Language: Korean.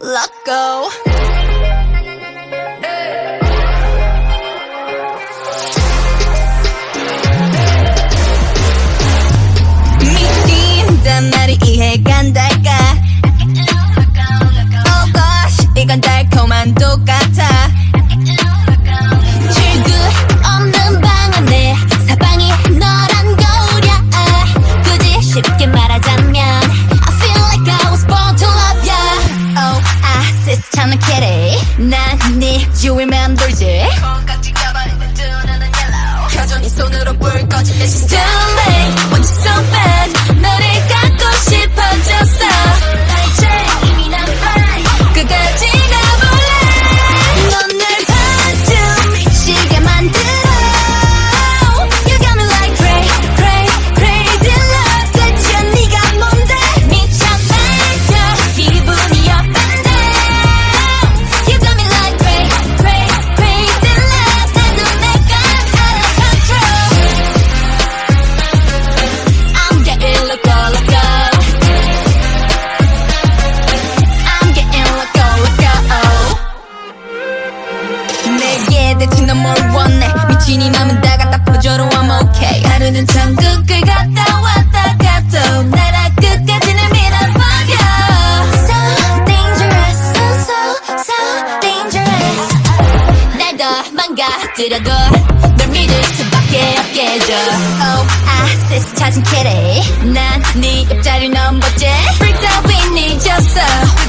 Let go. 미친단 말이 이해간다. 너는 천국을 갔다 왔다 가도 나라 끝까지는 밀어버려 So dangerous So so so dangerous 날 더 망가뜨려도 널 믿을 수밖에 없게 해줘 Oh I sense 찾은 캐리 난네 옆자리 넘버째 Freaked out we need your soul